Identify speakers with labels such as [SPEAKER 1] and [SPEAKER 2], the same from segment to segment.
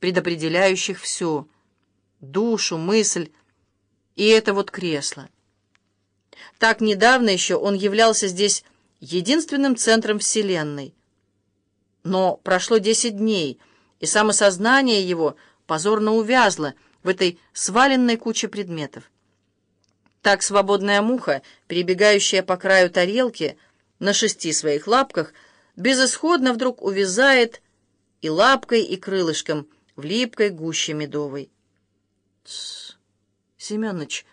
[SPEAKER 1] предопределяющих все — душу, мысль и это вот кресло. Так недавно еще он являлся здесь единственным центром Вселенной. Но прошло десять дней, и самосознание его позорно увязло в этой сваленной куче предметов. Так свободная муха, перебегающая по краю тарелки на шести своих лапках, безысходно вдруг увязает и лапкой, и крылышком в липкой гуще медовой. Тссс, Семёныч,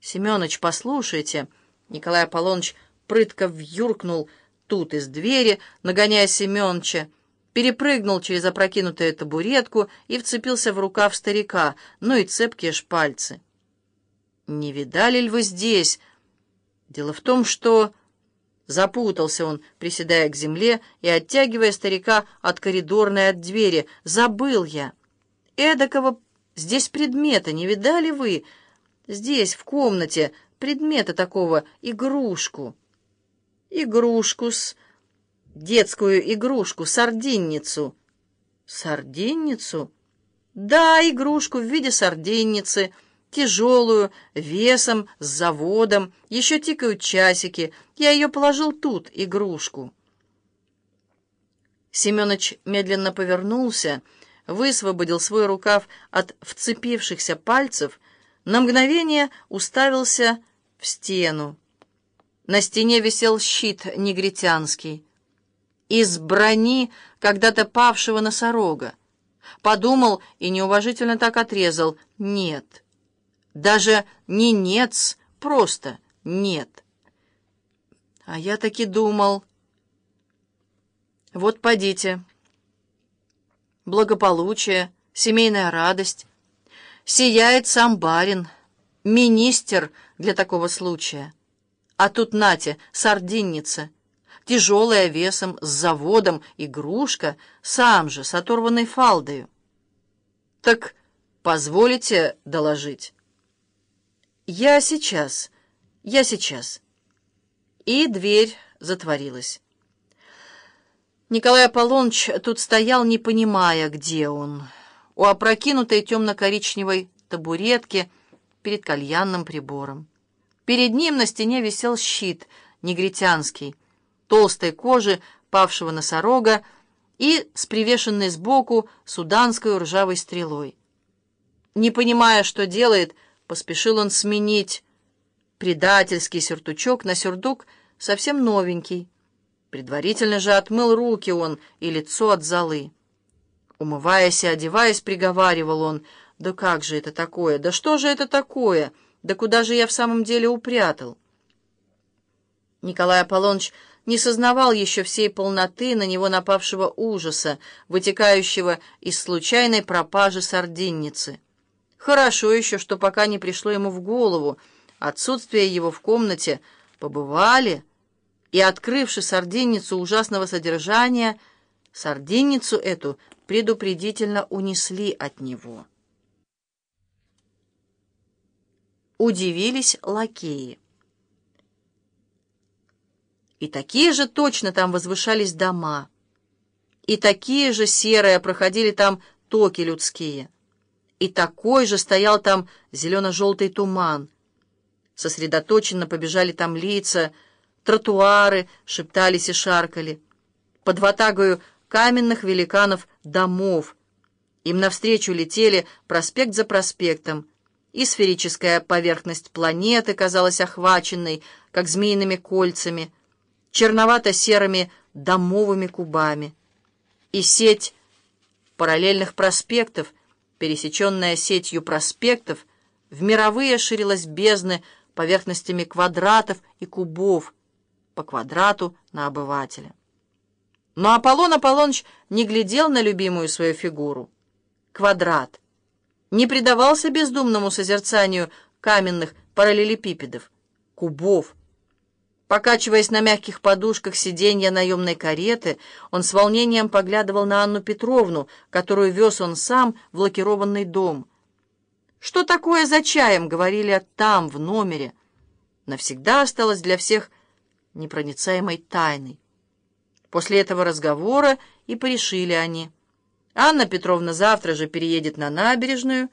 [SPEAKER 1] Семёныч, послушайте. Николай Аполлоныч прытко вюркнул тут из двери, нагоняя Семёныча, перепрыгнул через опрокинутую табуретку и вцепился в рукав старика, ну и цепкие шпальцы. «Не видали ли вы здесь?» «Дело в том, что...» Запутался он, приседая к земле и оттягивая старика от коридорной от двери. «Забыл я! Эдакого здесь предмета не видали вы? Здесь, в комнате, предмета такого, игрушку. Игрушку-с... Детскую игрушку, сардинницу». «Сардинницу?» «Да, игрушку в виде сардинницы» тяжелую, весом, с заводом, еще тикают часики. Я ее положил тут, игрушку. Семенович медленно повернулся, высвободил свой рукав от вцепившихся пальцев, на мгновение уставился в стену. На стене висел щит негритянский. Из брони когда-то павшего носорога. Подумал и неуважительно так отрезал «нет». Даже не нец, просто нет. А я таки думал... Вот подите. Благополучие, семейная радость. Сияет сам барин, министр для такого случая. А тут нате, сардинница, тяжелая весом, с заводом, игрушка, сам же, с оторванной фалдою. Так позволите доложить? «Я сейчас, я сейчас». И дверь затворилась. Николай Аполлоныч тут стоял, не понимая, где он. У опрокинутой темно-коричневой табуретки перед кальянным прибором. Перед ним на стене висел щит, негритянский, толстой кожи павшего носорога и с привешенной сбоку суданской ржавой стрелой. Не понимая, что делает, Поспешил он сменить предательский сюртучок на сюртук совсем новенький. Предварительно же отмыл руки он и лицо от золы. Умываясь и одеваясь, приговаривал он, «Да как же это такое? Да что же это такое? Да куда же я в самом деле упрятал?» Николай Аполлоныч не сознавал еще всей полноты на него напавшего ужаса, вытекающего из случайной пропажи сардинницы. Хорошо еще, что пока не пришло ему в голову отсутствие его в комнате, побывали и, открывши сардинницу ужасного содержания, сардинницу эту предупредительно унесли от него. Удивились лакеи. И такие же точно там возвышались дома, и такие же серые проходили там токи людские и такой же стоял там зелено-желтый туман. Сосредоточенно побежали там лица, тротуары шептались и шаркали. Под ватагою каменных великанов домов. Им навстречу летели проспект за проспектом, и сферическая поверхность планеты казалась охваченной, как змеиными кольцами, черновато-серыми домовыми кубами. И сеть параллельных проспектов — пересеченная сетью проспектов, в мировые ширилась бездны поверхностями квадратов и кубов, по квадрату на обывателя. Но Аполлон Аполлоныч не глядел на любимую свою фигуру. Квадрат. Не предавался бездумному созерцанию каменных параллелепипедов, кубов, Покачиваясь на мягких подушках сиденья наемной кареты, он с волнением поглядывал на Анну Петровну, которую вез он сам в лакированный дом. «Что такое за чаем?» — говорили там, в номере. Навсегда осталось для всех непроницаемой тайной. После этого разговора и порешили они. Анна Петровна завтра же переедет на набережную,